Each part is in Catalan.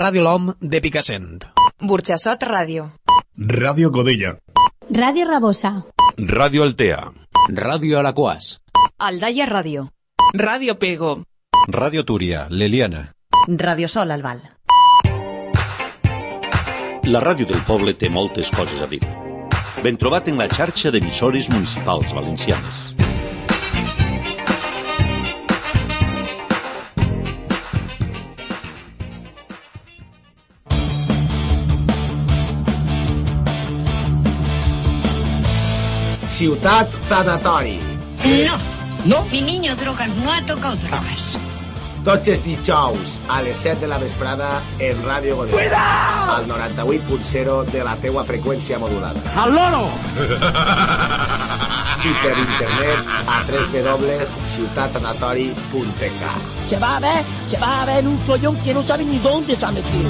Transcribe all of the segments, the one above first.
Ràdio L'Om de Picassent. Burxassot Ràdio. Ràdio Godella. Ràdio Rabosa. Ràdio Altea. Ràdio Alaquàs. Aldaia Ràdio. Ràdio Pego. Ràdio Túria, l'Eliana. Radio Sol Albal. La ràdio del poble té moltes coses a dir. Ben trobat en la xarxa d'emissores municipals valencianes. Ciutat Tanatori. No, no. Mi niño drogas no ha tocado drogas. Tots els dijous a les 7 de la vesprada en Ràdio Godella. Al 98.0 de la teua freqüència modulada. ¡Al loro! I per internet a www.ciutatanatori.k Se va a ver, se va a ver en un follón que no sabe ni dónde se ha metido.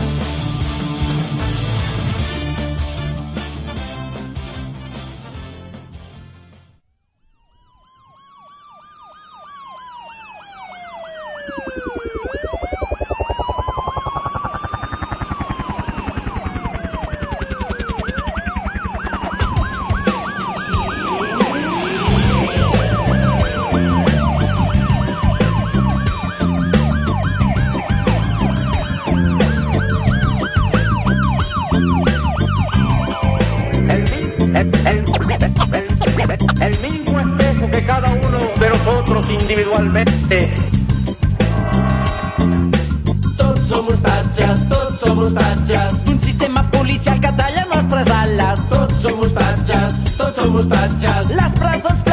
Policial que talla nostres ales. Tots som ostatges, tots som ostatges. Les presons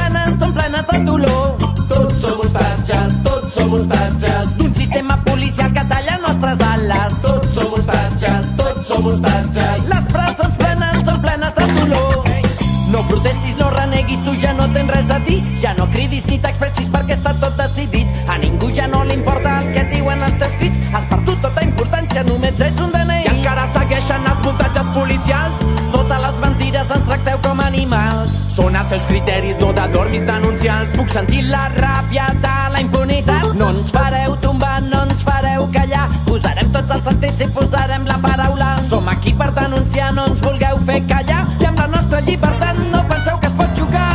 Són els seus criteris, no de dormis denunciants. Puc sentir la ràbia de la impunitat. No ens fareu tombar, no ens fareu callar. Posarem tots els sentits i posarem la paraula. Som aquí per denunciar, no ens vulgueu fer callar. I amb la nostra llibertat no penseu que es pot jugar.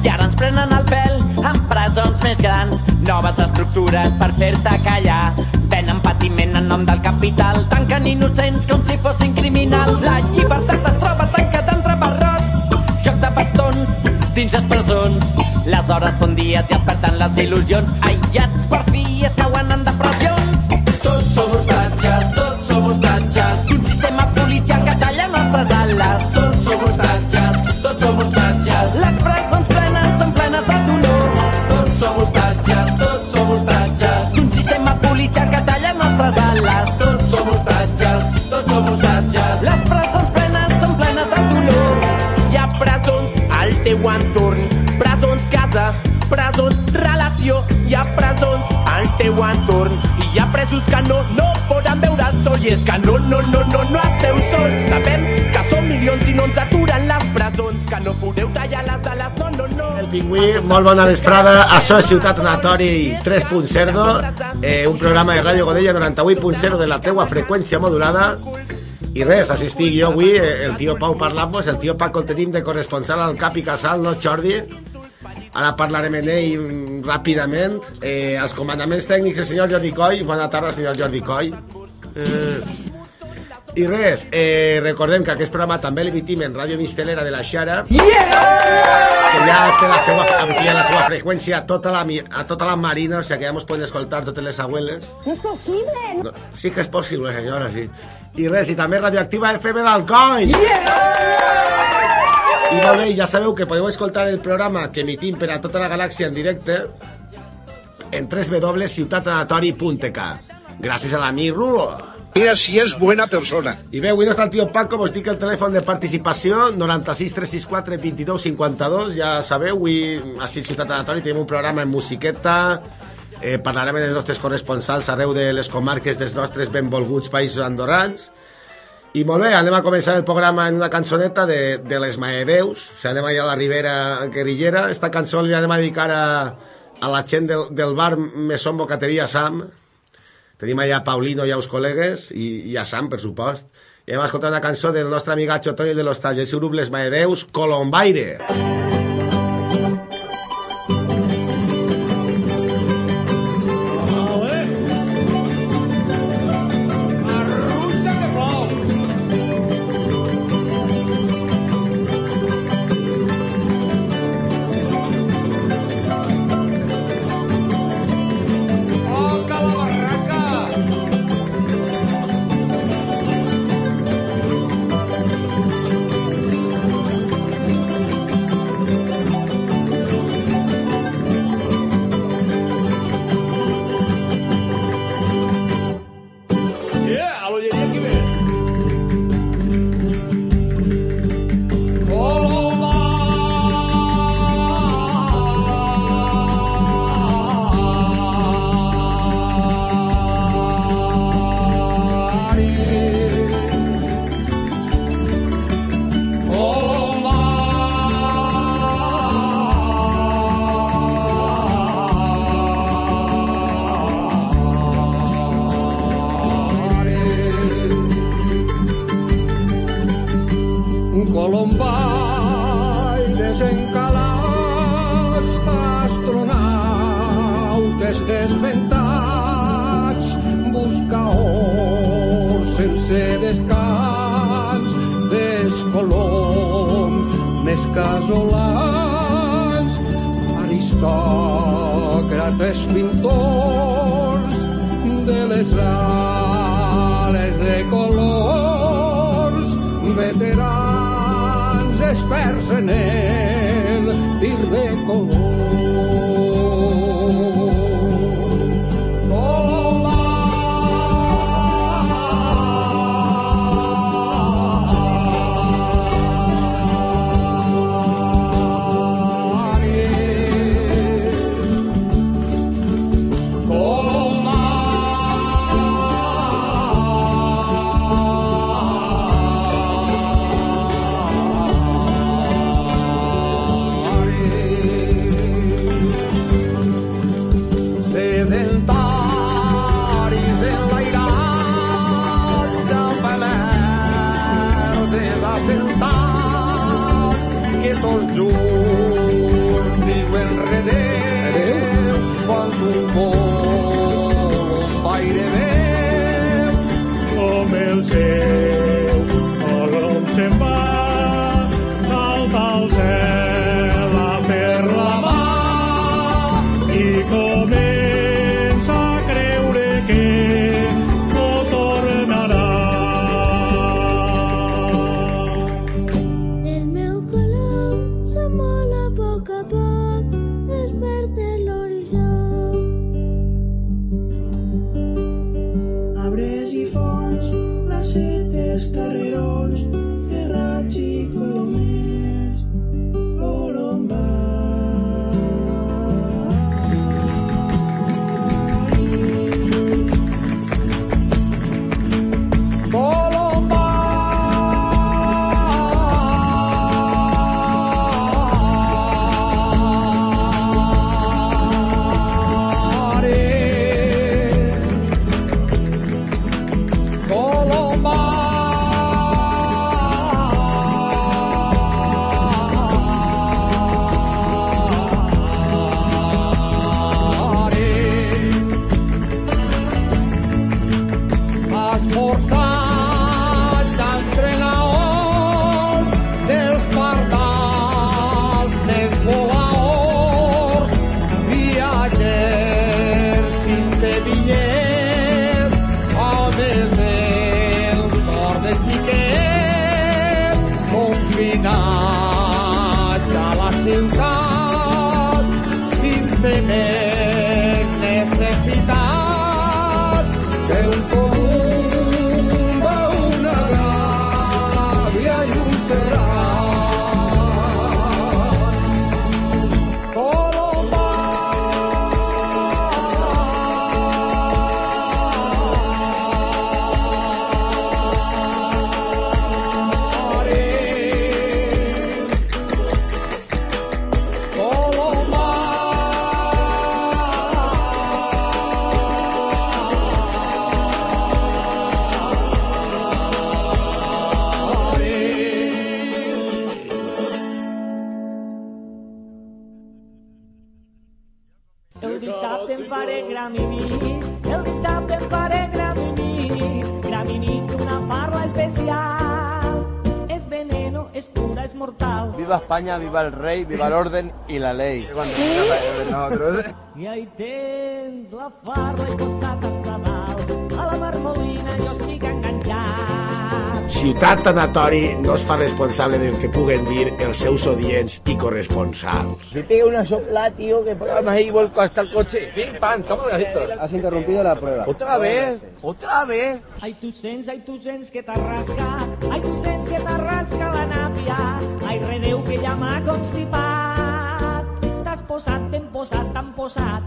I ara ens prenen el pèl amb presons més grans. Noves estructures per fer-te callar. Venen patiment en nom del capital. Tanquen innocents com si fossin criminals. La llibertat dins les presons. Les hores són dies i es perden les il·lusions. Aïllats presos que no, no poden veure el sol i és que no, no, no, no, no esteu sols. Sabem que som milions i no ens aturen les presons, que no podeu tallar les ales, no, no, no. El pingüí, molt bona vesprada. Això és Ciutat Anatori 3.0, eh, un programa de Ràdio Godella 98.0 de la teua freqüència modulada. I res, assistic jo avui, eh, el tio Pau parlant-vos, el tio Paco el tenim de corresponsal al Cap i Casal, no Jordi? Ara parlarem amb ell mm, ràpidament. Eh, els comandaments tècnics, el senyor Jordi Coll. Bona tarda, senyor Jordi Coll. Eh, I res, eh, recordem que aquest programa també l'emitim en Ràdio Mistelera de la Xara, que ja té la seva, amplia la seva freqüència a tota la, a tota la marina, o sigui que ja ens poden escoltar totes les abueles. ¿Es posible? No, sí que és possible, senyora, sí. I res, i també Radioactiva FM d'Alcoi. I molt bé, ja sabeu que podeu escoltar el programa que emitim per a tota la galàxia en directe en www.ciutatanatori.k Gràcies a l'amic Rulo. Mira si és buena persona. I bé, avui no està el tio Paco, vos dic el telèfon de participació, 96 364 22 52, ja sabeu, avui a Ciutat Anatori tenim un programa en musiqueta, eh, parlarem dels nostres corresponsals arreu de les comarques dels nostres benvolguts països andorrans, i molt bé, anem a començar el programa en una cançoneta de, de les Maedeus, o sigui, anem allà a la Ribera Guerrillera, esta cançó li anem a dedicar a, a la gent del, del bar Mesón Bocateria Sam, Tenim allà Paulino i els col·legues i, i a Sam, per supost. I hem escoltat una cançó del nostre amigatxo Toni de l'Hostal i el seu grup Les Maedeus, Colombaire. Yeah, Viva el rey, viva el orden y la ley. I ahí tens la farla i posat hasta dalt. A la marmolina jo estic enganxat. Ciutat Tanatori no es fa responsable del que puguen dir els seus odients i corresponsals. Si tengo una sopla, tío, que programa ahí vuelco hasta el coche. Pim, pam, toma gasitos. Has interrumpido la prueba. Otra vez, otra vez. Ai, tu sents, ai, tu sents que t'arrasca, ai, tu sents que t'arrasca la nàpia, ai, redeu que ja m'ha constipat. T'has posat, t'hem posat,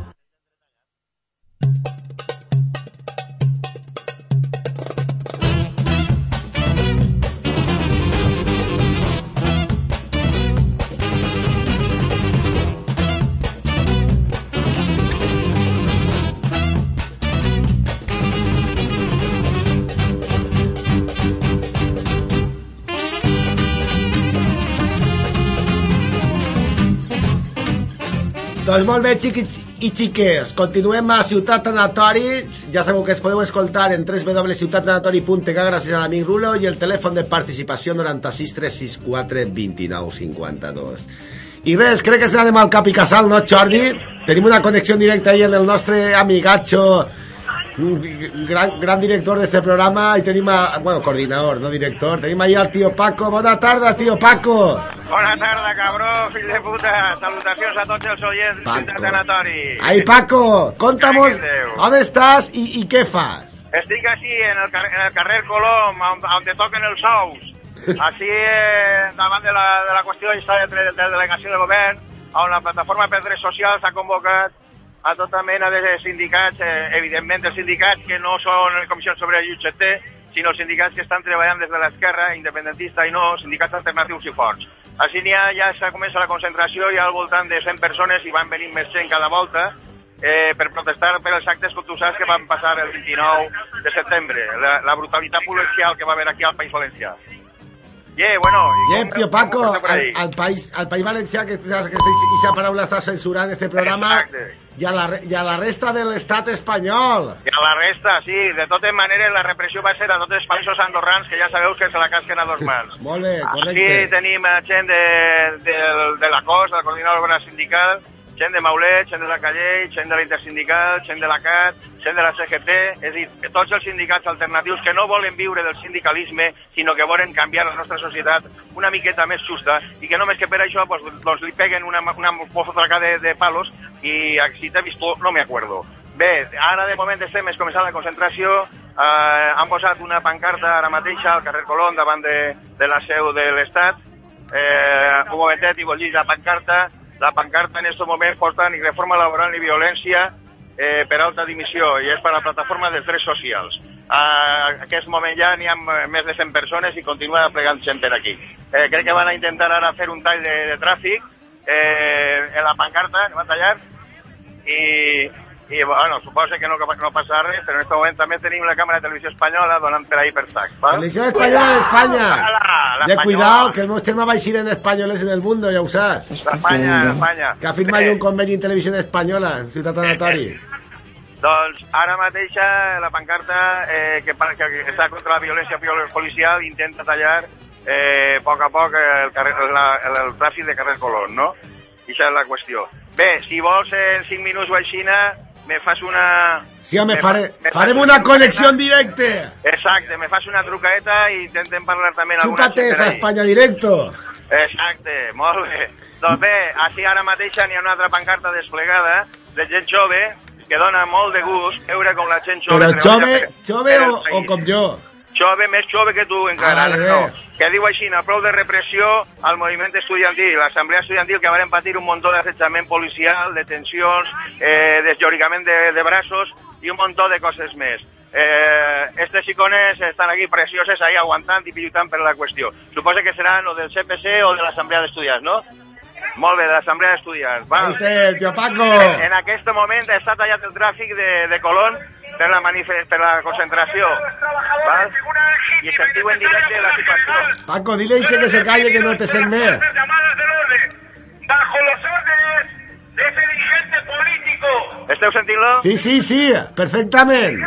Doncs molt bé, xiquits i xiques. Continuem a Ciutat Tanatori. Ja sabeu que es podeu escoltar en www.ciutatanatori.k gràcies a l'amic Rulo i el telèfon de participació 96 364 29 52. I res, crec que se n'anem al cap i casal, no, Jordi? Tenim una connexió directa ahí en el nostre amigatxo gran, gran director de este programa y tenim a, bueno, coordinador, no director, tenim ahí al tío Paco. Bona tarda, tío Paco. Bona tarda, cabró, fill de puta. Salutacions a tots els oients de Ciutat Tanatori. Ahí, Paco, contamos on estàs i, i què fas. Estic així en el, car en el carrer Colom, on, on te toquen els sous. Així, eh, davant de la, de la qüestió de, de delegació de govern, on la plataforma per drets socials ha convocat a tota mena de sindicats, eh, evidentment els sindicats que no són comissions sobre el UGT, sinó els sindicats que estan treballant des de l'esquerra, independentista i no, sindicats alternatius i forts. Així n'hi ha, ja s'ha comença la concentració, hi ha al voltant de 100 persones i van venir més gent cada volta eh, per protestar per els actes que tu saps que van passar el 29 de setembre, la, la brutalitat policial que va haver aquí al País Valencià. Yeah, bueno... Bien, tío Paco, al, al, país, al país valencià, que saps que aquesta paraula està censurant este programa, i a, la, i a la resta de l'estat espanyol. I a la resta, sí. De totes maneres, la repressió va ser a tots els països andorrans, que ja sabeu que se la casquen a dos mans. Molt bé, correcte. Aquí tenim gent de, de, de la COS, de la Coordinadora Sindical, gent de Maulet, gent de la Callell, gent de la Intersindical, gent de la CAT, gent de la CGT, és a dir, tots els sindicats alternatius que no volen viure del sindicalisme, sinó que volen canviar la nostra societat una miqueta més justa i que només que per això pues, doncs li peguen una, una fotraca de, de palos i si t'he vist no me acuerdo. Bé, ara de moment estem és començant la concentració, eh, han posat una pancarta ara mateix al carrer Colón davant de, de la seu de l'Estat, eh, un momentet i vol dir la pancarta, la pancarta en aquest moment porta ni reforma laboral ni violència eh, per alta dimissió i és per a la plataforma dels drets socials. A aquest moment ja n'hi ha més de 100 persones i continua plegant gent per aquí. Eh, crec que van a intentar ara fer un tall de, de tràfic eh, en la pancarta, que van tallar, i, i bueno, suposa que no, no passa res, però en aquest moment també tenim la càmera de televisió espanyola donant per ahí per sac. ¿vale? Televisión Española de España. La, la Ya española. cuidado, que el meu germà va eixir en españoles en el mundo, ja ho saps. L'Espanya, l'Espanya. Que ha firmat un conveni en televisió espanyola, en Ciutat Anatori. Doncs ara mateixa la pancarta eh, que, que, que està contra la violència pol- policial intenta tallar eh, a poc a poc el, carrer, la, el, el tràfic de carrer Colón, no? I això és la qüestió. Bé, si vols en 5 minuts o aixina, me fas una... Sí, home, me fare, me farem fas una connexió en directe. Exacte, me fas una trucaeta i intentem parlar també amb alguna esa ahí. España directo. Exacte, molt bé. Doncs bé, així ara mateix n'hi ha una altra pancarta desplegada de gent jove que dona molt de gust veure com la gent jove... Però per el o, o com jo. Jove, més jove que tu encara, Ah, no. Que diu així, prou de repressió al moviment estudiantil, l'assemblea estudiantil que van patir un muntó d'assetjament policial, detencions, eh, desllorigament de, de braços i un muntó de coses més. Eh, estes icones estan aquí precioses ahí aguantant i lluitant per la qüestió. Suposa que seran o del CPC o de l'assemblea d'estudiants, no? Molt bé, de l'assemblea d'estudiants. Va. Ahí estem, tío Paco. En aquest moment està tallat el tràfic de, de Colón per la, per la concentració. Val? I sentiu en directe la situació. Paco, dile y que se calle que no te sent més. bajo los órdenes de ese dirigente político Esteu sentint-lo? Sí, sí, sí, perfectament.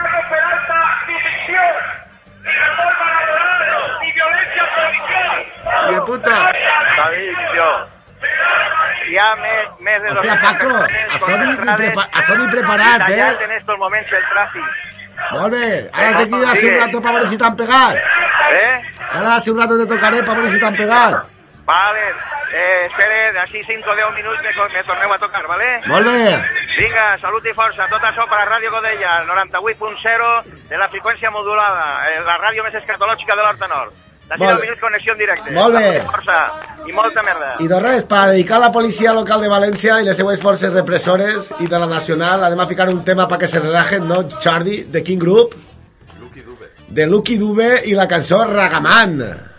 I de puta. Hi ha més, més de Hòstia, 200 Paco, això ni, ni, prepa això ni preparat, eh? en estos moments el tràfic. Molt bé, ara te quedas un rato para ver si t'han pegat. Eh? Ara hace un rato te tocaré para ver si t'han pegat. Vale, eh, espere, d'ací 5 o 10 minuts me, me torneu a tocar, vale? Molt bé. Vinga, salut i força. Tot això per a Ràdio Godella, 98.0 de la freqüència modulada, eh, la ràdio més escatològica de l'Horta Nord. Molt 10 bé. minuts connexió en directe. Molt bé. Força. I molta merda. I de res, per dedicar a la policia local de València i les seues forces repressores i de la nacional, anem a ficar un tema para que se relajen, no, Charlie, de King Group? De Lucky Dube i la cançó Ragaman. right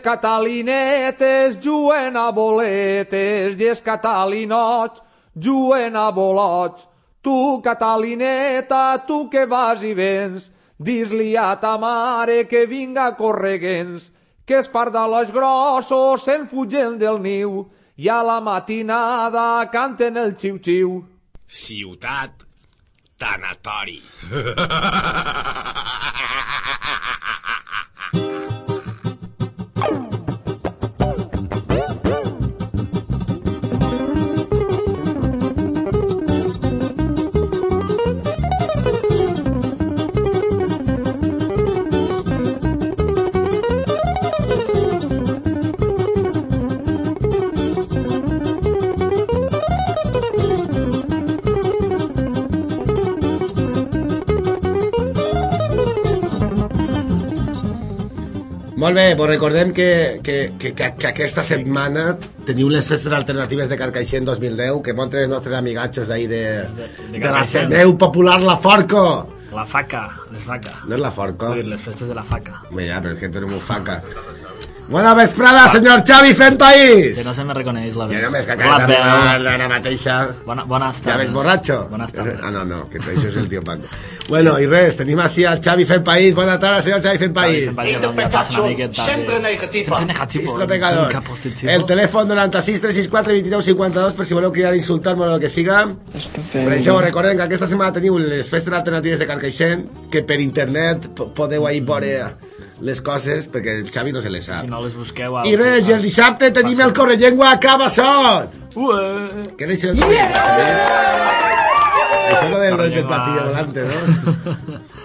Les catalinetes juguen a boletes i els catalinots juguen a bolots. Tu, catalineta, tu que vas i vens, dis-li a ta mare que vinga correguents, que els pardalots grossos se'n fugen del niu i a la matinada canten el xiu-xiu. Ciutat tanatori. Molt bé, doncs recordem que, que, que, que, que aquesta setmana teniu les festes alternatives de Carcaixent 2010 que munten els nostres amigatxos d'ahir de, de de la Carcaixent. Seneu Popular La Forco. La faca, les faca. No és La? Vull dir, les festes de la faca. Mira, però és que tenim un faca. Bona vesprada, senyor Xavi fent país! Que no se me reconeix la veu. Ja només que La acabes d'arribar ara mateixa. Bona, bones Ja tardes. ves borratxo? Bones tardes. Ah, no, no, que això és el tio Paco. Bueno, i res, tenim així al Xavi fent país. Bona tarda, senyor Xavi fent país. fent país, ja passa una miqueta Sempre negativo. Sempre. Islo pecador. Positivo. El telèfon 96 364 29 52 per si voleu cridar insultar-me o el que siga. Per això recordem que aquesta setmana teniu les festes alternatives de Carcaixent, que per internet po- podeu ahir veure les coses, perquè el Xavi no se les sap. Si no les busqueu... I res, i el dissabte tenim el Correllengua a Cabassot. Ué. Dit del Correllengua, Xavi? Això és lo del, del platillo volante, no?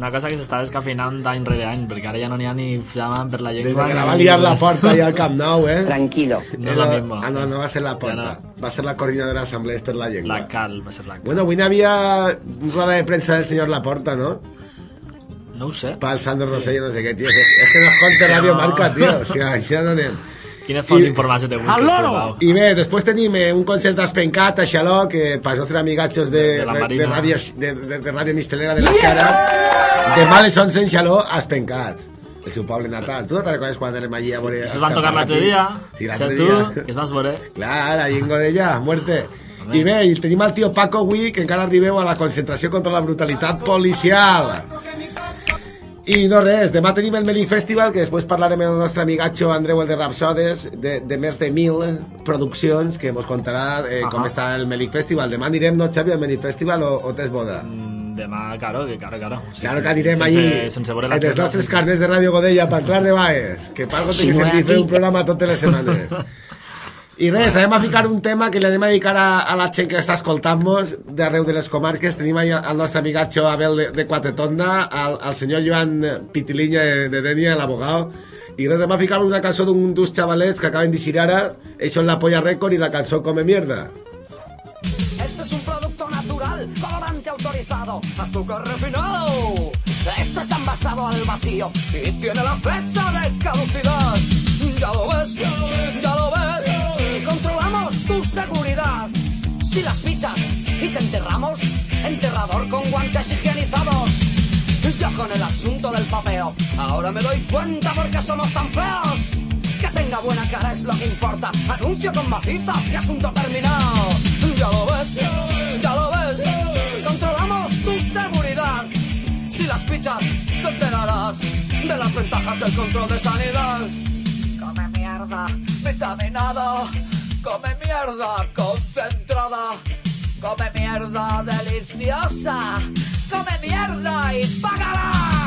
Una cosa que s'està descafeinant d'any rere any, perquè ara ja no n'hi ha ni flama per la llengua. Des de que la va liar la porta allà al Camp Nou, eh? Tranquilo. No és la misma. Ah, no, no va ser la porta. Va ser la coordinadora d'assemblees per la llengua. La cal, va ser la cal. Bueno, avui n'hi havia roda de premsa del senyor Laporta, ¿no? No ho sé. Pal Sandro Rosselló, no sé què, tio. És, és que no es compta Radio Marca, tio. O sigui, així no anem. Quina font d'informació te busques, tu, Pau? I bé, després tenim eh, un concert espencat a Xaló, que pels nostres amigatxos de, De la de, Marina. ràdio, de, de, de ràdio Mistelera de la Xara, demà a les 11 en Xaló, a Espencat. El seu poble natal. Tu no te'n recordes quan anem allí a veure... Això es van tocar l'altre dia. Sí, l'altre tu, dia. que es vas veure. Clar, allí en Godella, muerte. I bé, i tenim el tio Paco avui, que encara arribeu a la concentració contra la brutalitat policial. I no res, demà tenim el Meli Festival, que després parlarem amb el nostre amigatxo Andreu, el de Rapsodes, de, de més de mil produccions, que ens contarà eh, com està el Melic Festival. Demà anirem, no, Xavi, al Melic Festival o, o tens boda? Mm, Demà, claro, que claro, claro. Sí, Claro sí, que anirem sense, allí, Sense veure en els nostres carnets de Ràdio Godella, per entrar de baes, que Paco té Si que sentir aquí. fer un programa totes les setmanes. I res, anem a ficar un tema que li anem a dedicar a, a la gent que està escoltant-nos d'arreu de les comarques. Tenim ahí al nostre amigatxo Abel de, de Quatretonda, al, al senyor Joan Pitilinya de, de Denia, l'abogado, i res, anem a ficar una cançó d'un dos xavalets que acaben d'eixir ara, això és la Polla Record i la cançó Come Mierda. Este es un producto natural, colorante autorizado, azúcar refinado. Esto está envasado al vacío y tiene la fecha de caducidad. Ya lo ves, ya lo ves, seguridad. Si las fichas y te enterramos, enterrador con guantes higienizados. Ya con el asunto del papeo, ahora me doy cuenta porque somos tan feos. Que tenga buena cara es lo que importa. Anuncio con maciza y asunto terminado. Ya lo ves, ya lo ves. Controlamos tu seguridad. Si las pichas, te enterarás de las ventajas del control de sanidad. Come mierda, vitaminado. Come mierda, concentrada. Come mierda, deliciosa. Come mierda y págala.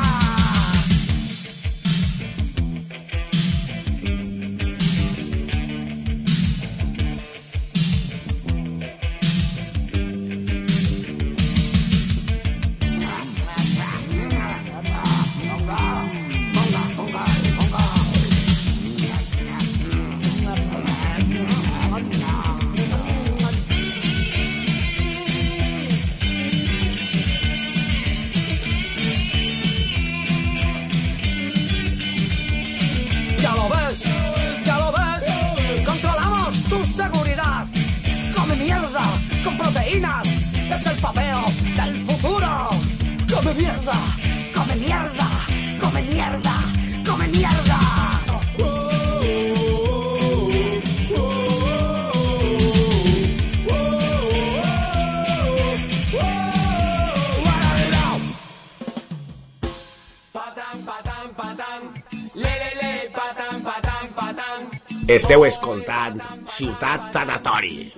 Esteu escoltant Ciutat Tanatori.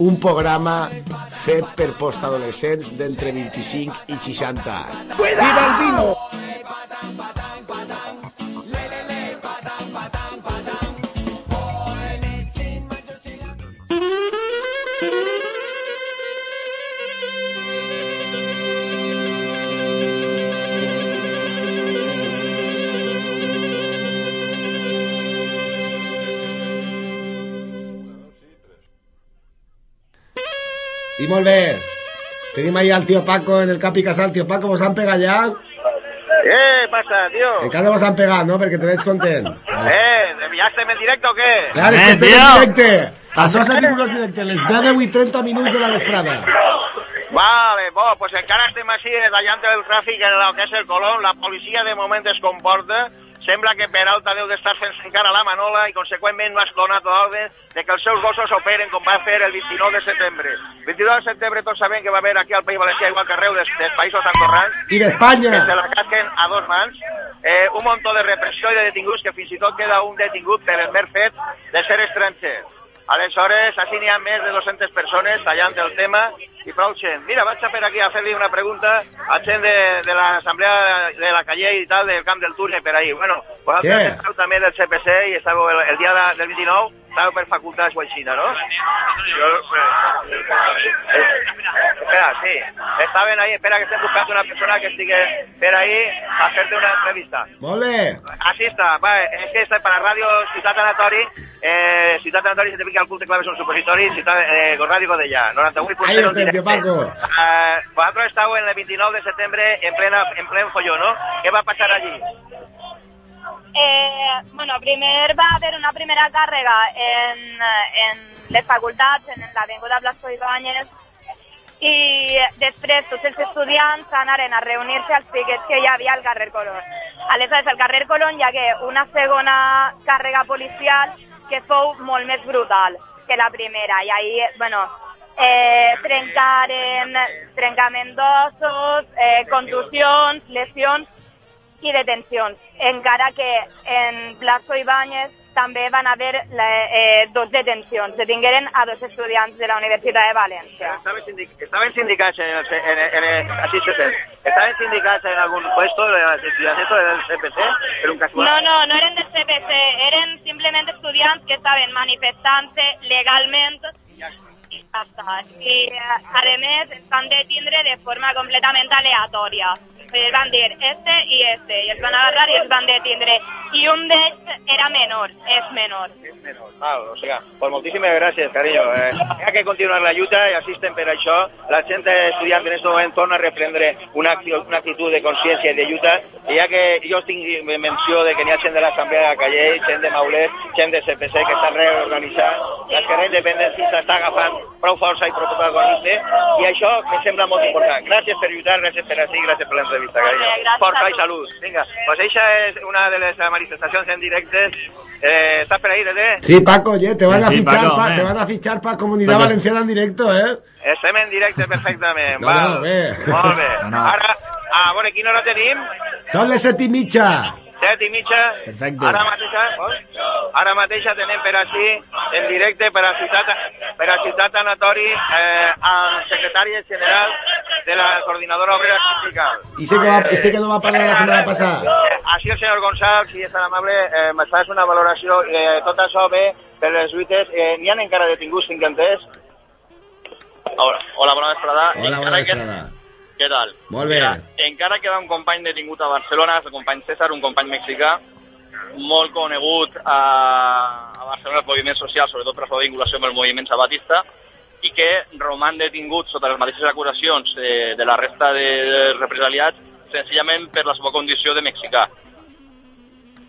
Un programa fet per postadolescents d'entre 25 i 60 anys. Viva I molt bé. Tenim ahí al tío Paco en el Capi Casal. Tío Paco, vos han pegat ja? ¿Qué pasa, tío? Encara vos han pegat, no? Perquè te veig content. Eh, ¿ya estem en directo o qué? Clar, que estem en directe. Això és Artículos Directe, les 10 de 8 30 minuts de la vesprada. Vale, bo, pues encara estem així tallant el tràfic en el que és el Colón, la policia de moment es comporta, sembla que Peralta deu d'estar fent encara la manola i conseqüentment no ha donat l'ordre de que els seus gossos operen com va fer el 29 de setembre. 22 de setembre tots sabem que va haver aquí al País Valencià, igual que arreu dels, dels països andorrans, I d'Espanya. que se la casquen a dos mans, eh, un muntó de repressió i de detinguts que fins i tot queda un detingut per el mer fet de ser estranger. Aleshores, així n'hi ha més de 200 persones tallant el tema i prou gent. Mira, vaig a per aquí a fer-li una pregunta a gent de, de l'Assemblea de la Calle i tal, del Camp del Túnel per ahí. Bueno, vosaltres Sí. esteu també del CPC i estàveu el, el dia de, del 29, estàveu per facultats o així, no? Jo, eh, espera, sí. Estaven ahí, espera que estem buscant una persona que estigui per ahí a fer-te una entrevista. Molt bé. Así está, vale, es que está para Radio Ciutat Anatori, eh, Ciutat Anatori se te pica el culte clave un supositori, Ciutat, eh, con Radio Godella, 98.0 Ahí estem, tío Paco. Eh, vosaltres estàu en el 29 de setembre en, plena, en plen folló, ¿no? ¿Qué va a pasar allí? Eh, bueno, primer va haver una primera càrrega en, en les facultats, en l'Avinguda Blasco Ibáñez, i després tots els estudiants anaren a reunir-se als piquets que hi havia al carrer Colón. Aleshores, al carrer Colón hi hagué una segona càrrega policial que fou molt més brutal que la primera, i ahí, bueno, eh, trencaren, trencament d'ossos, eh, contusions, lesions i detencions. Encara que en Blasco Ibáñez també van haver eh, dos detencions. Detingueren a dos estudiants de la Universitat de València. ¿Estaban, sindic- sindicats en el, en, en el- así se dice, ¿Estaban sindicats en algún puesto de estudiantes del CPC? Per un casual? No, no, no eren del CPC, eren simplement estudiants que estaven manifestant-se legalment i ja està. I, eh, a més, es van detindre de forma completament aleatòria. Els van dir este i este, i els van agarrar i els van detindre. I un d'ells era menor, és menor. Val, o sigui, pues moltíssimes gràcies, carinyo. Eh, hi ha que continuar la lluita i assisten per això. La gent estudiant en aquest moment torna a reprendre una, acció, una actitud de consciència i de lluita. I ja que jo tinc menció de que n'hi ha gent de l'Assemblea de Callell, gent de Maulet, gent de CPC que s'han reorganitzat, l'esquerra independentista està agafant prou força i prou protagonisme i això me sembla molt important. Gràcies per lluitar, gràcies per així, gràcies per l'entrevista, carinyo. gràcies Força a i tu. salut. Vinga, pues eixa és una de les manifestacions en directe. Eh, ¿Estás por ahí, Dede? Sí, Paco, oye, te Sí, van a sí, fichar, Paco, pa- te van a fichar para Comunidad Pues es- Valenciana en directo, ¿eh? Estem en directe perfectament, No, val. no, bé. Molt bé. No, no. Ara, a veure, quina hora tenim? Son les set i mitja. Set i mitja. Perfecte. Ara mateixa, ara mateixa tenem per així, en directe, per a Ciutat, per a Ciutat Anatori, eh, al secretari general de la Coordinadora Obrera Sindical. Y sé que, va, y sé que no va a parar la semana pasada. Així el senyor Gonçal, si és tan amable, eh, me fas una valoració. Eh, tot això bé per les lluites. Eh, N'hi ha encara detinguts, entès? Hola, hola bona vesprada. Hola, bona que- vesprada. Què tal? Molt bé. Mira, encara queda un company detingut a Barcelona, el company César, un company mexicà, molt conegut a, a Barcelona el moviment social, sobretot per la seva vinculació amb el moviment sabatista, i que roman detingut sota les mateixes acusacions eh, de la resta de represaliats, senzillament per la seva condició de mexicà.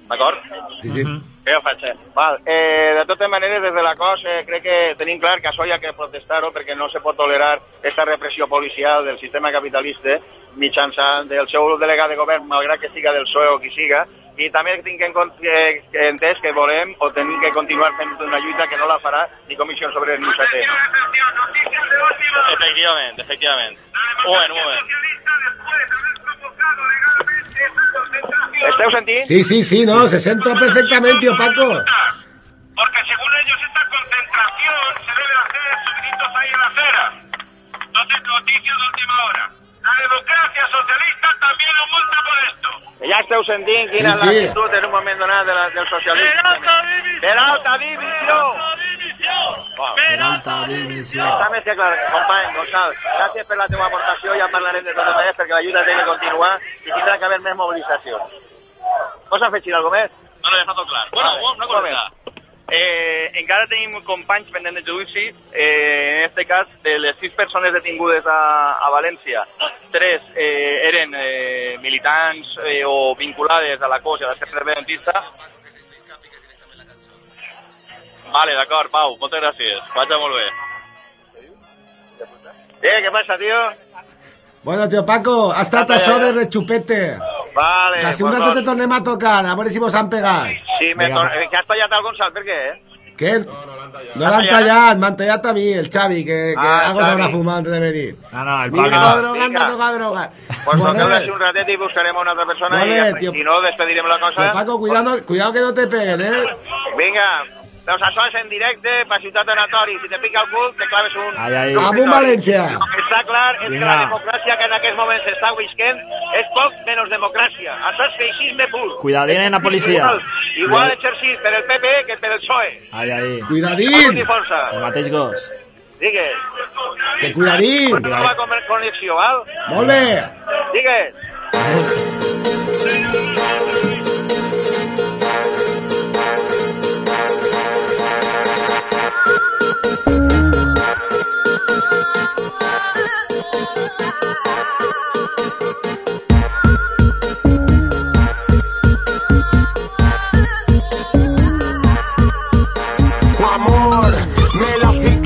D'acord? Sí, sí. Què ho faig? eh? Val. Eh, de totes maneres, des de la cos, eh, crec que tenim clar que això hi ha que protestar-ho perquè no se pot tolerar aquesta repressió policial del sistema capitalista mitjançant del seu delegat de govern, malgrat que siga del PSOE o qui siga, i també tinc en compte, eh, que entès que volem o tenim que continuar fent una lluita que no la farà ni Comissió sobre ni UCT. Efectivament, efectivament. Un moment, un moment. M'esteu sentint? Sí, sí, sí, no, se siento perfectamente, Paco. Porque según ellos esta concentración se debe hacer subiditos ahí en la acera. Entonces, noticias de última hora. La democracia socialista también nos multa por esto. Ja esteu sentint quina Sí, sí, l'actitud en un moment donat de la, del socialisme. Per alta divisió! Peralta, divisió. Està més que clar, company Gonçal. Gràcies per la teva aportació, ja parlarem de tot el país perquè la lluita té que continuar i tindrà que haver més mobilitzacions. Vols afegir alguna més? No, no, ja està tot clar. Bueno, una cosa. Eh, encara tenim companys pendents de judici, eh, en este cas, de les sis persones detingudes a, a València, tres eh, eren eh, militants eh, o vinculades a la cos i a la secta independentista. Vale, d'acord, Pau, moltes gràcies. Vaig molt bé. Eh, què passa, tio? Bueno, tío Paco, ha estat això de rechupete. Vale, Casi un pues, rato te tornem a tocar, a veure si vos han pegat. Sí, me tor- eh, que has tallat el Gonçal, per què, eh? Què? No l'han tallat, m'han tallat a mi, el Xavi, que, que Ah, algo se habrá Xavi. fumado antes de venir. No, no, el Mira, Pablo no no. droga, no toca droga. Pues Molt toqueu bé. d'ací un ratet i buscarem una altra persona i, ja, tio. si no despedirem la Tío cosa. Paco, cuidado, cuidado que no te peguen, eh? Vinga, doncs això és en directe per Ciutat Anatori. Si te pica el cul, te claves un... Ai, Amb un. València. Que està clar és que Vinga. la democràcia que en aquests moments s'està visquent és poc menys democràcia. Això és feixisme pur. Cuidadín en la policia. Igual, igual exercit per el PP que per el PSOE. Ai, ai. Cuidadín. El mateix gos. Digues. Que cuidadín. Nova connexió, val? Molt bé. Digues.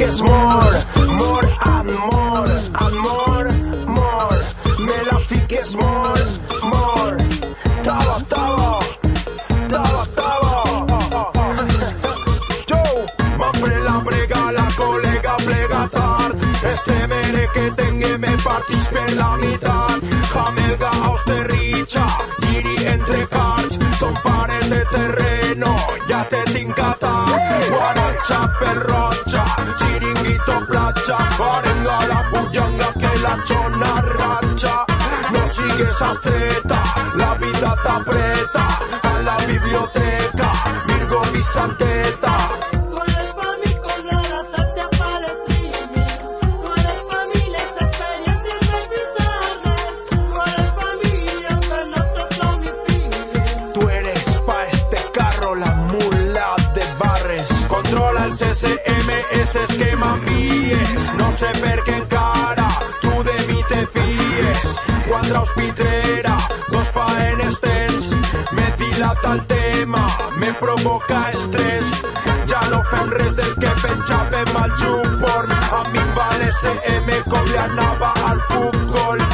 is more, more and more, and more, more. My life is more, more. Todo, todo, todo, todo. Yo, hombre, la brega, la colega, plega tard. Este mere que tenga me partís per la mitad. Jamelga aus richa, giri entre cards. Tompare de terreno, ya te tincatar. Guaracha, perrocha chiringuito platja. Arenga la pujanga que la chona ratxa. No sigues estreta, la vida t'apreta. A la biblioteca, Virgo Vicenteta. CCM, ese esquema vies. No sé per què encara tu de mi te fies. Quatre hospitrera, dos faenes tens. Me dilata el tema, me provoca estrès. Ja no fem del que penjàvem al YouPorn. A mi em va l'SM com li anava al futbol.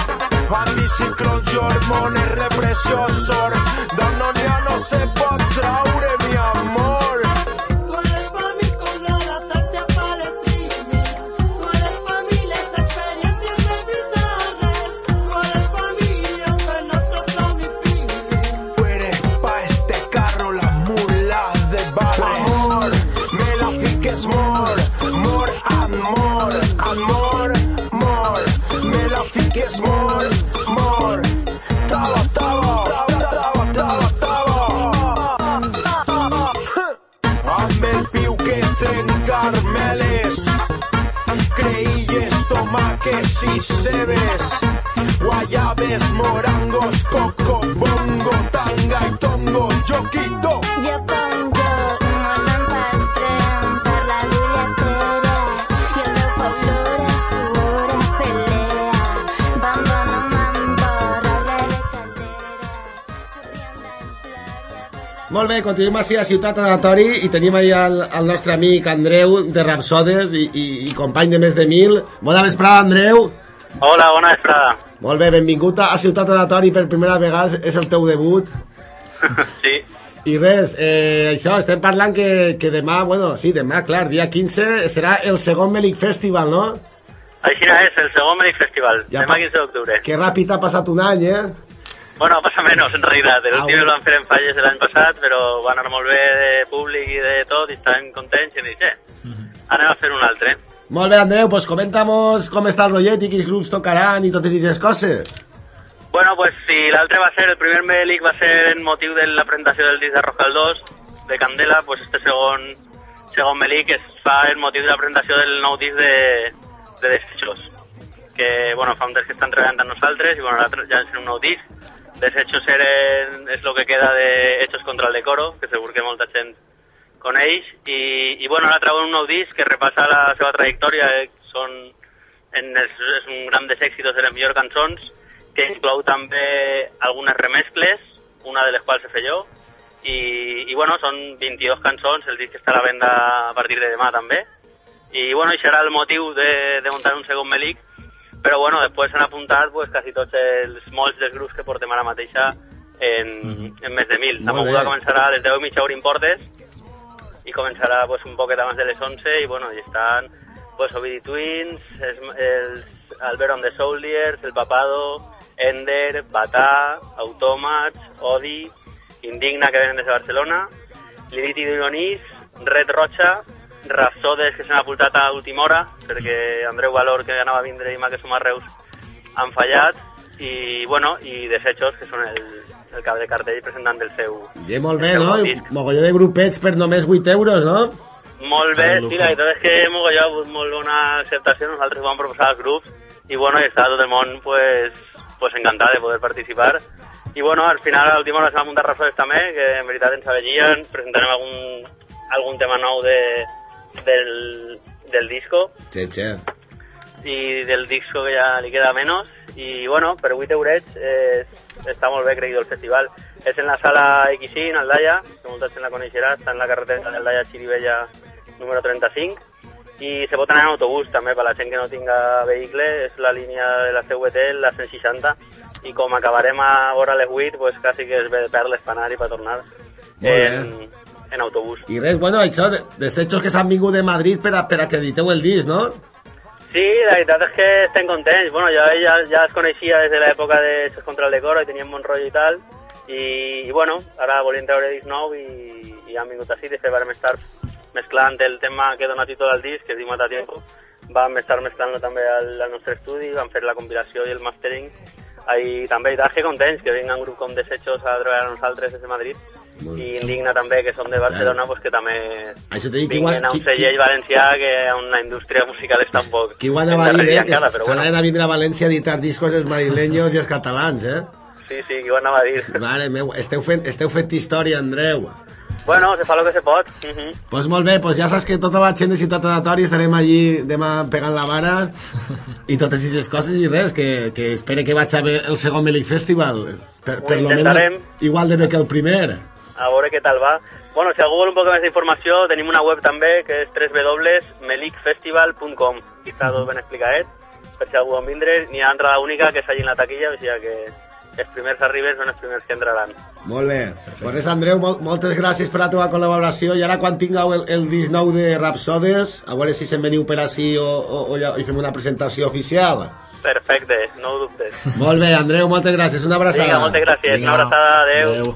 Anticiclons i hormones, repressió, sort. D'on no no se pot traure, mi amor. Guayabes, morangos, coco, bongo, tanga i tongo, yo quito. Jo pongo un empastrem per la bibliotera i el meu fa olor a suor a pelea. Bambo no mambo, roble de caldera, sorriendo en flor Molt bé, continuem així a Ciutat Anatori i tenim ahí el, el nostre amic Andreu de Rapsodes i, i, i company de més de mil. Bona vesprada, Andreu. Hola, bona vesprada. Molt bé, benvingut a Ciutat Anatori per primera vegada, és el teu debut. Sí. I res, eh, això, estem parlant que, que demà, bueno, sí, demà, clar, dia 15, serà el segon Melic Festival, no? Així és, el segon Mèdic Festival, Ja demà pa- 15 d'octubre. Que ràpid ha passat un any, eh? Bueno, passa menys, en realitat. Ah, L'últim el van fer en falles l'any passat, però va anar molt bé de públic i de tot, i estaven contents, i hem dit, eh, anem a fer un altre. Molt bé, Andreu, pues comenta'mos com està el rotllet i quins grups tocaran i totes aquestes coses. Bueno, pues si l'altre va ser, el primer Melic va ser en motiu de la presentació del disc de Roscal 2, de Candela, pues este segon, segon Melic es fa en motiu de la presentació del nou de, de Desechos, que, bueno, fa un temps que estan treballant amb nosaltres, i bueno, l'altre ja és un nou. Desechos eren, és el que queda de Hechos contra el decoro, que segur que molta gent coneix, i, i bueno, ara trauen un nou disc que repassa la seva trajectòria, eh, són en els, és un gran dels èxitos de les millors cançons, que inclou també algunes remescles, una de les quals he fet jo, i, i bueno, són 22 cançons, el disc està a la venda a partir de demà també, i bueno, això era el motiu de, de muntar un segon melic, però bueno, després s'han apuntat pues, quasi tots els molts dels grups que portem ara mateixa en, en més de mil. La Molt moguda començarà a les 10 i mitja hora importes i començarà pues, un poquet abans de les 11 i bueno, hi estan pues, Ovidi Twins, els, els Albert on the Soldiers, El Papado, Ender, Batà, Automats, Odi, Indigna, que venen des de Barcelona, Lilith i Dionís, Red Rocha, Rapsodes, que s'han apuntat a última hora, perquè Andreu Valor, que anava a vindre, i que som a Reus, han fallat, i, bueno, i Desechos, que són el, el cap de cartell presentant el seu... I molt bé, no? Mogolló de grupets per només 8 euros, no? Molt bé, sí, la veritat és que Mogolló ha hagut molt bona acceptació, nosaltres ho vam proposar als grups, i bueno, i està tot el món pues, pues encantat de poder participar. I bueno, al final, a l'última hora s'han muntat Rapsodes també, que en veritat ens avellien, presentarem algun, algun tema nou de, del, del disco, Che, che. I del disco que ja li queda menys i bueno, per 8 eurets eh, està molt bé creïdo el festival. És en la sala Xin, al Daya que molta gent la coneixerà, està en la carretera del Daya Xirivella número 35 i se pot anar en autobús també per la gent que no tinga vehicle és la línia de la CVT, la 160 i com acabarem a vora les 8 pues quasi que es ve de perles per anar i per tornar en, en autobús. I res, bueno, això, de- desechos que s'han vingut de Madrid per a, per a que editeu el disc, no? Sí, la veritat és que estem contents. Bueno, jo ja, ja els coneixia des de l'època de Ses contra el decoro i teníem bon rotllo tal. I, i bueno, ara volíem treure disc nou i, i han vingut així. De fet, vam estar mesclant el tema que dona títol al disc, que es diu Mata Tiempo. Vam estar mesclant-lo també al, al nostre estudi, vam fer la compilació i el mastering. I també, i tal, que contents que vinga un grup com Desechos a treballar amb nosaltres des de Madrid. I Indigna també, que som de Barcelona, pues que també Això t'he dit que igual... a un qui- qui- segell valencià que on la indústria musical està un poc Qui ho anava a dir, eh? Que s'han bueno. d'anar a vindre a València a editar discos els madrileños i els catalans, eh? Sí, sí, qui ho anava a dir. Mare meu, esteu fent, esteu fent història, Andreu. Bueno, se fa el que se pot. Uh -huh. Pues molt bé, pues ja saps que tota la gent de Ciutat Anatori estarem allí demà pegant la vara i totes aquestes coses i res, que, que espere que vaig a ver el segon Melic Festival. Per, Ho per lo menos igual de bé que el primer. A veure què tal va. Bueno, si algú vol un poc més d'informació, tenim una web també, que és www.melicfestival.com. Aquí està tot ben explicat, per si algú vol vindre. N'hi ha entrada única, que és allí en la taquilla, o sigui que els primers arribes són els primers que entraran. Molt bé. Pues res, Andreu, mol, moltes gràcies per la teva col·laboració i ara quan tingueu el, el disc nou de Rapsodes, a veure si se'n veniu per ací o, o, o, ja- i fem una presentació oficial. Perfecte, no ho dubtes. Molt bé, Andreu, moltes gràcies. Una abraçada. Vinga, moltes gràcies. Una abraçada, adeu. adeu.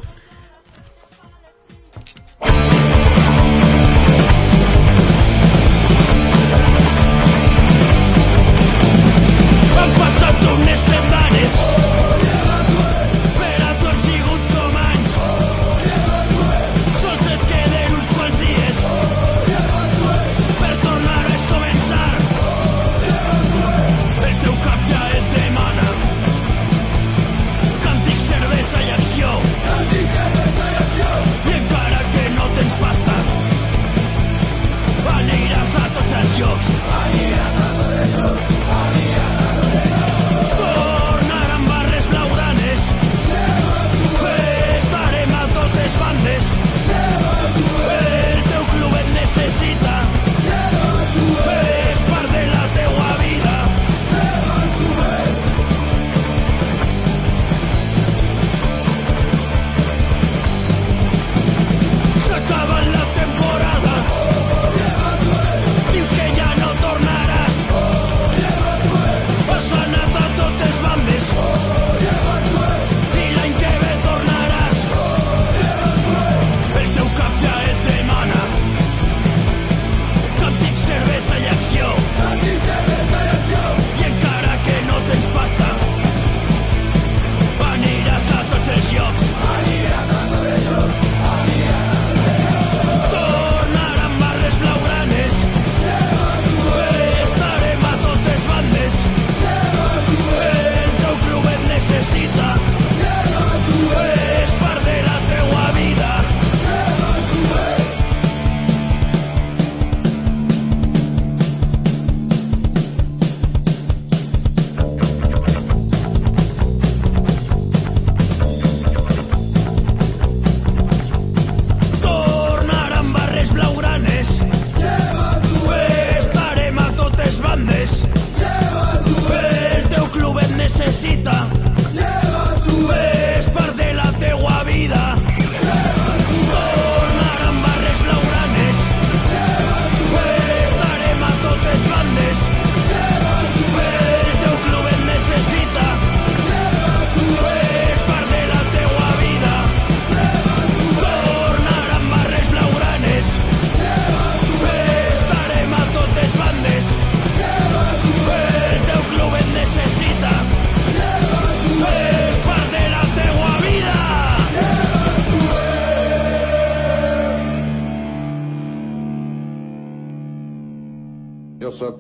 Sóc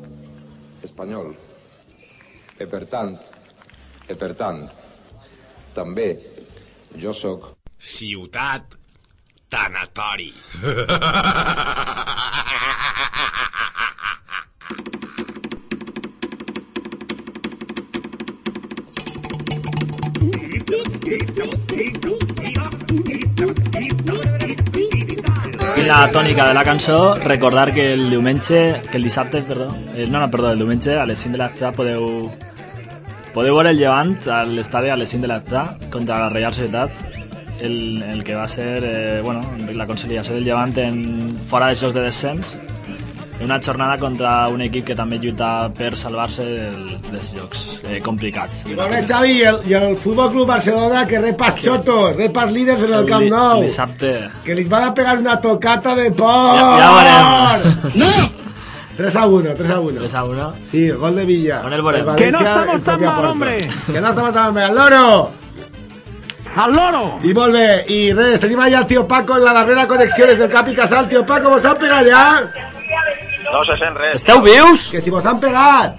espanyol. I per tant, i per tant, també jo sóc Ciutat Tanatori. I la tònica de la cançó, recordar que el diumenge, que el dissabte, perdó, eh, no, no, perdó, el diumenge a les 5 de la tarda podeu podeu veure el Llevant a l'estadi a les 5 de la tarda contra la Reial Societat el, el que va ser eh, bueno, la conciliació del Llevant en, fora dels jocs de descens en una jornada contra un equip que també lluita per salvar-se del, dels jocs eh, complicats. I bé, Xavi, i el, i el Futbol Club Barcelona que repas chotos, repas líders en el Camp Nou. Dissabte. Que les van a pegar una tocata de por. Ja, ja veurem. ¡No! 3 a 1, 3 a 1. 3 a 1. Sí, gol de Villa. On el? Valencia, Que no estamos tan mal, porta. hombre. Que no estamos tan mal, hombre. ¡Al loro! ¡Al loro! Molt bé, i res, tenim allà el tio Paco en la darrera connexió des del Capi Casal. Tio Paco, vos han pegat ja? No se sent res. Esteu vius? Que si vos han pegat.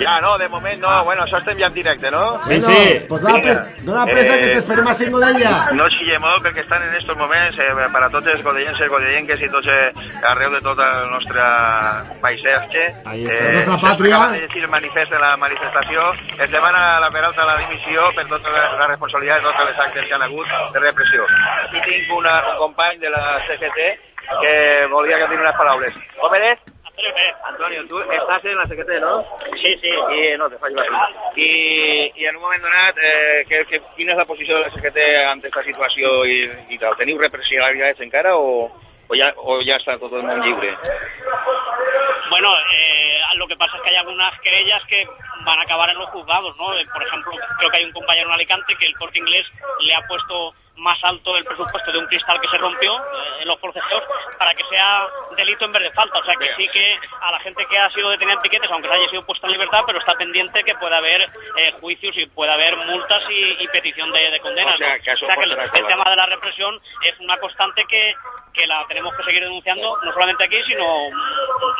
Ja, no, de moment no. Bueno, això estem ja en directe, no? Bueno, Pues dona, pres, dona presa que t'esperem a 5 d'ella. No xille molt perquè estan en estos moments eh, per a tots els godellencs i godellenques i tots eh, arreu de tot el nostre paisatge. Ahí està. La nostra pàtria. Llegir el manifest de la manifestació. Es demana la Peralta la dimissió per tota la, la responsabilitat de totes les actes que han hagut de repressió. Aquí tinc una, un company de la CGT que volia que digui unes paraules. Com eres? Antonio, tú estás en la CGT, ¿no? Sí, sí. I, no, te faig la I, I en un moment donat, eh, que, que, quina és la posició de la CGT ante esta situació i, i tal? Teniu represaliats encara o, o, ja, o ja està tot el món lliure? Bueno, eh, lo que pasa es que hay algunas querellas que van a acabar en los juzgados, ¿no? Eh, Por ejemplo, creo que hay un compañero en Alicante que el corte inglés le ha puesto más alto el presupuesto de un cristal que se rompió eh, en los forcejeos para que sea delito en vez de falta. O sea que sí que a la gente que ha sido detenida en piquetes, aunque no haya sido puesta en libertad, pero está pendiente que pueda haber eh, juicios y pueda haber multas y, y petición de, de condenas. O sea, ¿no? que eso O sea que el, tema de la represión es una constante que, que la tenemos que seguir denunciando, no solamente aquí, sino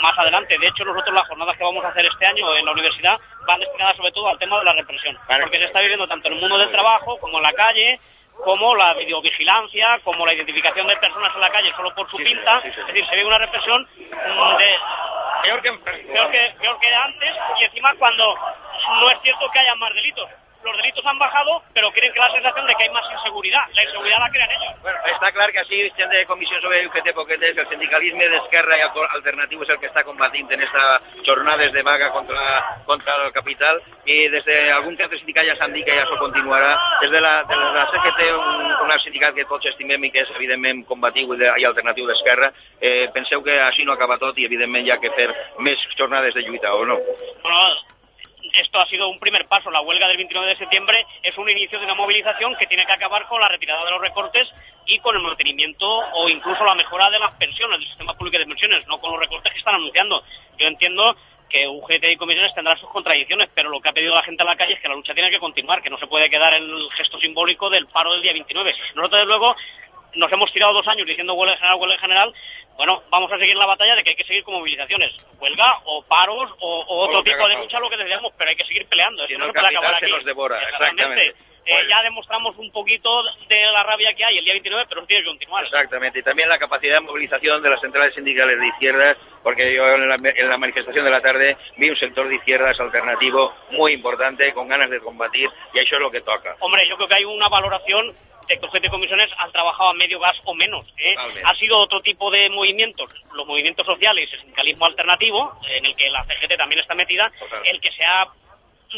más adelante. De hecho, nosotros las jornadas que vamos a hacer este año en la universidad van destinadas sobre todo al tema de la represión, porque se está viviendo tanto en el mundo del trabajo como en la calle, como la videovigilancia, como la identificación de personas en la calle solo por su pinta. Es decir, se ve una represión de... Peor que, peor, que, peor que antes y encima cuando no es cierto que haya más delitos. Los delitos han bajado, pero quieren que la sensación de que hay más inseguridad. La inseguridad la crean ellos. Bueno, està clar que així gent de comissió sobre UGT Poquetes, el sindicalisme d'esquerra i alter- alternatiu és el que està combatint en estas jornades de vaga contra, contra el capital i des d'algun que altre sindicat ja s'han dit que ja s'ho continuarà. Des de la, de la CGT, un, un sindicat que tots estimem i que és evidentment combatiu i, de, i alternatiu d'esquerra, eh, penseu que així no acaba tot i evidentment hi ha que fer més jornades de lluita, o no? Bueno, esto ha sido un primer paso. La huelga del 29 de septiembre es un inicio de una movilización que tiene que acabar con la retirada de los recortes y con el mantenimiento o incluso la mejora de las pensiones, del sistema público de pensiones, no con los recortes que están anunciando. Yo entiendo que UGT y comisiones tendrán sus contradicciones, pero lo que ha pedido la gente en la calle es que la lucha tiene que continuar, que no se puede quedar en el gesto simbólico del paro del día 29. Nosotros, desde luego, nos hemos tirado dos años diciendo huelga general, huelga general. Bueno, vamos a seguir la batalla de que hay que seguir con movilizaciones, huelga o paros o, otro tipo de lucha, lo que decíamos, pero hay que seguir peleando. Si no, se puede acabar se aquí. nos devora, Exactamente. exactamente. Eh, ya demostramos un poquito de la rabia que hay el día 29, pero tiene que continuar. Exactamente, y también la capacidad de movilización de las centrales sindicales de izquierdas, porque yo en la, en la manifestación de la tarde vi un sector de izquierdas alternativo muy importante, con ganas de combatir, y eso es lo que toca. Hombre, yo creo que hay una valoración de que UGT Comisiones han trabajado a medio gas o menos. ¿eh? Ha sido otro tipo de movimientos, los movimientos sociales, el sindicalismo alternativo, en el que la CGT también está metida, el que se ha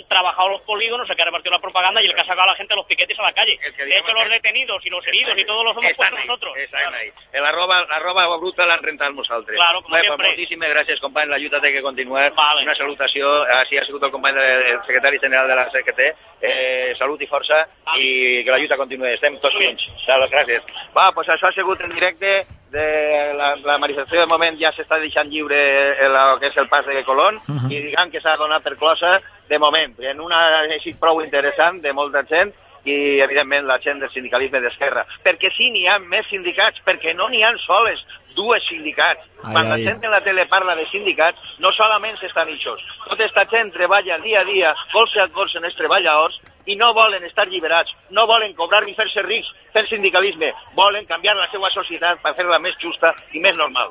trabajado los polígonos, el que ha repartido la propaganda y el que ha sacado a la gente a los piquetes a la calle. De hecho, los detenidos y los heridos y todos los hemos puesto ahí, nosotros. estan ahí. El arroba, l'arroba bruta l'han rentat nosaltres. Claro, como Bé, siempre. pues moltíssimes gràcies, company. La lluita té que continuar. Una salutació. Així ha sigut el company del secretari general de la CGT. Eh, salut i força i que la lluita continuï. Estem tots junts. Gràcies. Va, pues això ha sigut en directe de la, la manifestació de moment ja s'està deixant lliure el, el que és el pas de Colón i diguem que s'ha donat per closa de moment, en una així prou interessant de molta gent i, evidentment, la gent del sindicalisme d'esquerra. Perquè sí, n'hi ha més sindicats, perquè no n'hi ha soles dues sindicats. Ai, Quan la ai. gent en la tele parla de sindicats, no solament estan ixos. Tota aquesta gent treballa dia a dia, colze a colze en els treballadors, i no volen estar alliberats, no volen cobrar ni fer-se rics fent sindicalisme, volen canviar la seva societat per fer-la més justa i més normal.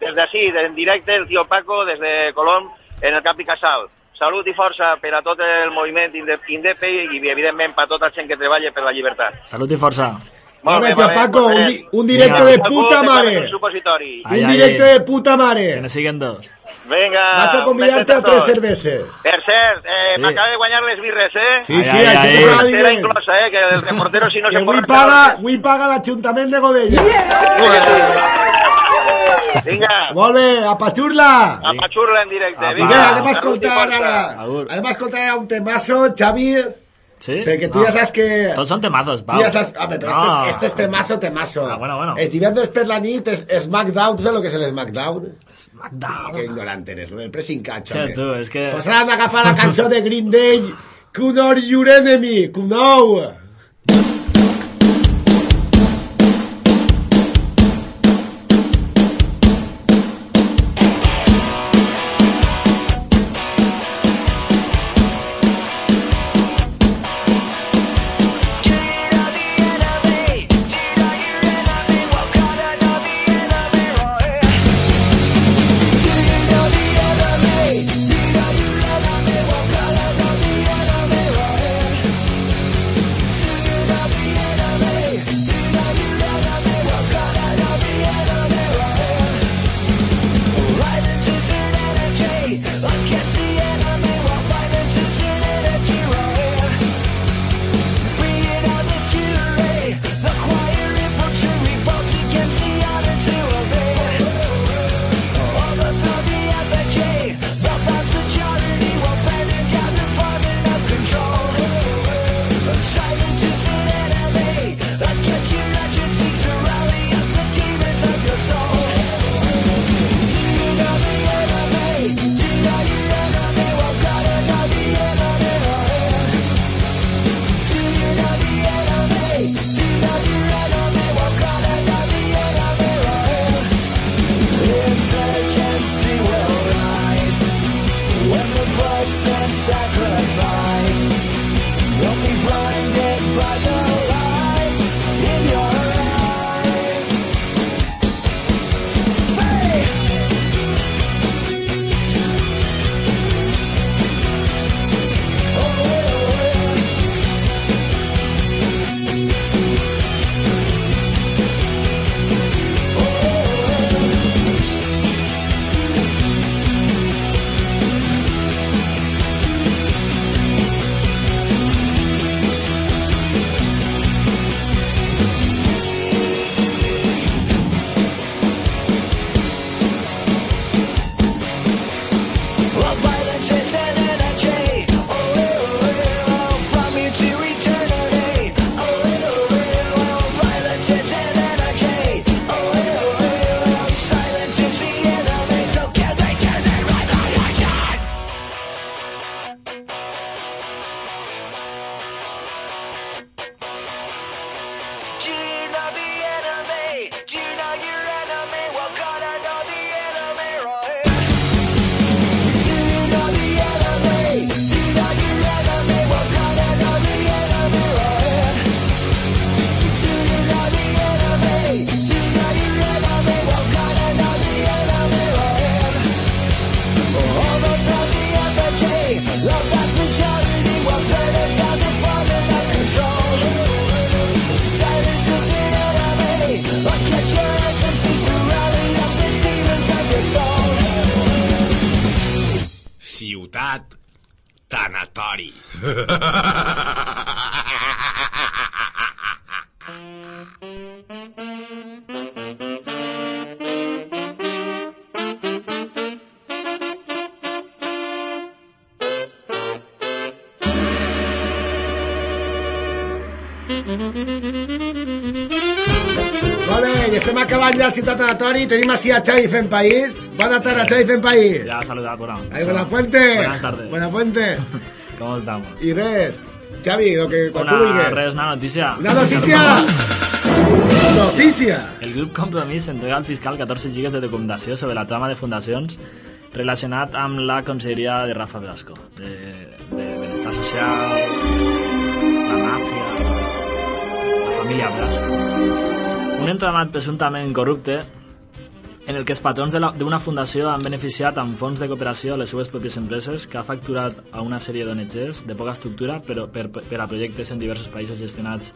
Des d'ací, en directe, el tio Paco, des de Colom, en el Camp i Casal. Salut i força per a tot el moviment inde- indepe i, evidentment, per a tota la gent que treballa per la llibertat. Salut i força. Molt bé, tio Paco, un, di un directe Vinga. de puta mare. Ai, Un directe ai. de puta mare. Que ne siguen dos. Vinga. Vaig a convidar-te a tres cerveses. Per cert, eh, Sí. m'acaba de guanyar les birres, eh? Sí, sí, ai, això dient. inclosa, eh? Que el reportero si no Que se avui emborratxa paga, no- avui paga l'Ajuntament de Godella. Vinga, Molt bé, a Pachurla. a Pachurla en directe. Vinga, Vinga, anem a escoltar ara. Anem a escoltar ara un temazo, Xavi, Sí? perquè tu No. ja saps que... Tots són temazos, Tu Pau. ja saps... Home, però este, No. es, este es temazo, temazo. Ah, bueno, bueno. Els divendres per la nit és SmackDown. ¿Tú sabes lo que es el SmackDown? Smackdown. Que ignorante eres, lo del pressing catch, Sí, tu, és que... Pues ara hem d'agafar la cançó de Green Day, Kunor Your Enemy, Kunou. Ja Anatori. Tenim així a Xavi fent país. Bona tarda, Xavi fent país. Ya saludad, bueno. Ahí, Buenafuente. Buenas tardes. Buenafuente. ¿Cómo estamos? I res, Xavi, lo que quan tu vulguis. res, una notícia. Una notícia! Notícia! El grup Compromís entrega al fiscal 14 gigas de documentació sobre la trama de fundacions relacionat amb la conselleria de Rafa Velasco, de, de Benestar Social, la màfia, la família Velasco. Un entramat presumptament corrupte en el que els patrons d'una fundació han beneficiat amb fons de cooperació a les seues pròpies empreses que ha facturat a una sèrie d'ONGs de poca estructura però per, per a projectes en diversos països gestionats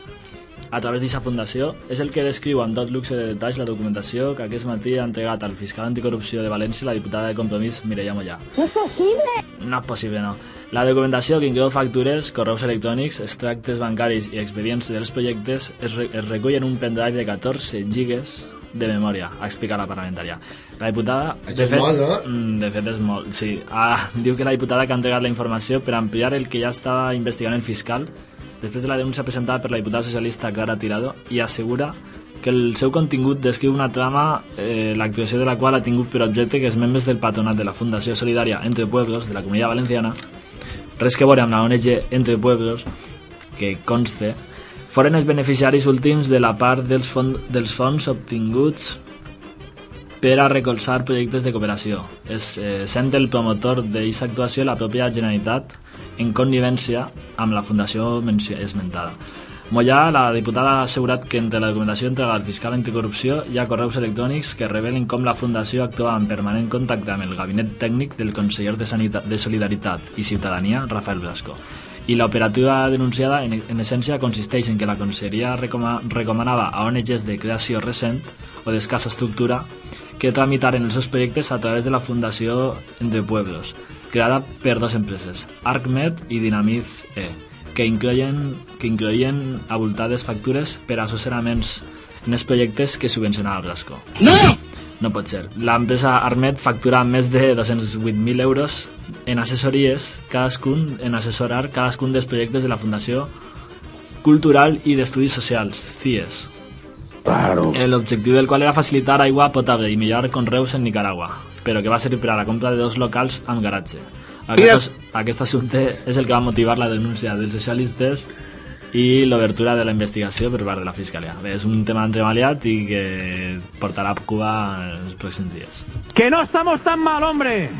a través d'aquesta fundació és el que descriu amb tot luxe de detalls la documentació que aquest matí ha entregat al fiscal anticorrupció de València la diputada de Compromís Mireia Mollà. No és possible! No és possible, no. La documentació que inclou factures, correus electrònics, extractes bancaris i expedients dels projectes es, re es recull en un pendrive de 14 gigas de memòria, ha explicat la parlamentària. La diputada... Això és molt, no? Mm, de fet, és molt, sí. Ah, diu que la diputada que ha entregat la informació per ampliar el que ja estava investigant el fiscal després de la denúncia presentada per la diputada socialista Clara Tirado i assegura que el seu contingut descriu una trama eh, l'actuació de la qual ha tingut per objecte que els membres del patronat de la Fundació Solidària Entre Pueblos de la Comunitat Valenciana res que veure amb la ONG Entre Pueblos que conste foren els beneficiaris últims de la part dels, fond, dels fons obtinguts per a recolzar projectes de cooperació. És, eh, sent el promotor d'aquesta actuació la pròpia Generalitat en connivència amb la fundació esmentada. Mollà, la diputada, ha assegurat que entre la documentació entregada al fiscal anticorrupció hi ha correus electrònics que revelen com la Fundació actua en permanent contacte amb el gabinet tècnic del conseller de, Sanitat, de Solidaritat i Ciutadania, Rafael Blasco. I l'operativa denunciada, en, en essència, consisteix en que la Conselleria recoma, recomanava a ONGs de creació recent o d'escassa estructura que tramitaren els seus projectes a través de la Fundació Entre Pueblos, creada per dues empreses, ArcMed i Dinamiz E, que incloïen, que incloïen abultades factures per a assessoraments en els projectes que subvencionava Blasco. No! No pot ser. L'empresa Armet factura més de 208.000 euros en assessories, cadascun, en assessorar cadascun dels projectes de la Fundació Cultural i d'Estudis Socials, CIES. Claro. L'objectiu del qual era facilitar aigua potable i millorar conreus en Nicaragua, però que va servir per a la compra de dos locals amb garatge. Aquest, aquest assumpte és el que va motivar la denúncia dels socialistes i l'obertura de la investigació per part de la Fiscalia. Bé, és un tema entremaliat i que portarà a Cuba els pròxims dies. ¡Que no estamos tan mal, hombre!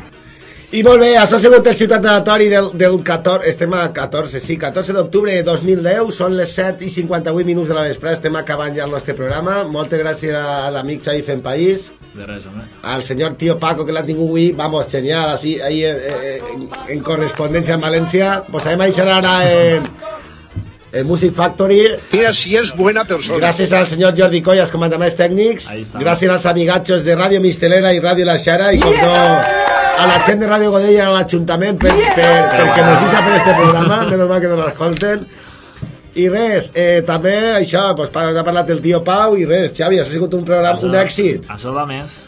I molt bé, això ha sigut el ciutat aleatori del, del 14, estem a 14, sí, 14 d'octubre de 2010, són les 7 i 58 minuts de la vesprada, estem acabant ja el nostre programa. Moltes gràcies a l'amic Xavi Fent País, De res, al senyor tío Paco que l'ha tingut avui, vamos, genial, así, ahí eh, eh, en, en correspondencia en Valencia. Pues además ahí será ahora en, en Music Factory. Mira si es buena persona. Gràcies al senyor Jordi Collas, comandaments tècnics. Gràcies als amigachos de Ràdio Mistelera i Ràdio La Xara com no a la gent de Ràdio Godella a l'Ajuntament per, per, perquè ens deixa fer este programa, menos mal que no l'escolten. I res, eh, també això, pues, pa- ha parlat el tio Pau i res, Xavi, això ha sigut un programa, un èxit. Això va més.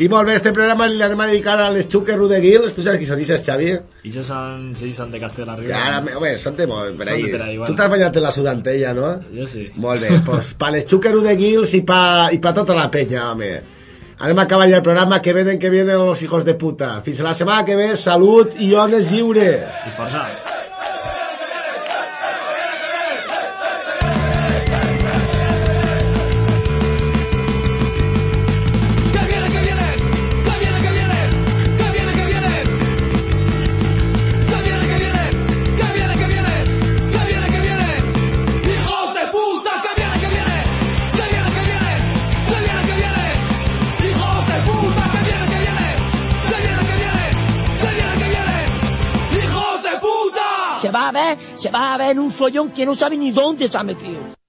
I molt bé, este programa li anem a dedicar a les xuques Rudeguils. Tu saps qui són aquestes, Xavi? Això són, sí, són de Castell la Riba. Ja, ara, home, són de molt, per ahí. bueno. Tu t'has banyat en la sudantella, no? Jo sí. Molt bé, pues pa les xuques Rudeguils i pa, i pa tota la penya, home. Anem a acabar el programa, que venen, que vienen los hijos de puta. Fins la setmana que ve, salut i ones lliures. I força. Se va a ver un follón que no sabe ni dónde se ha metido.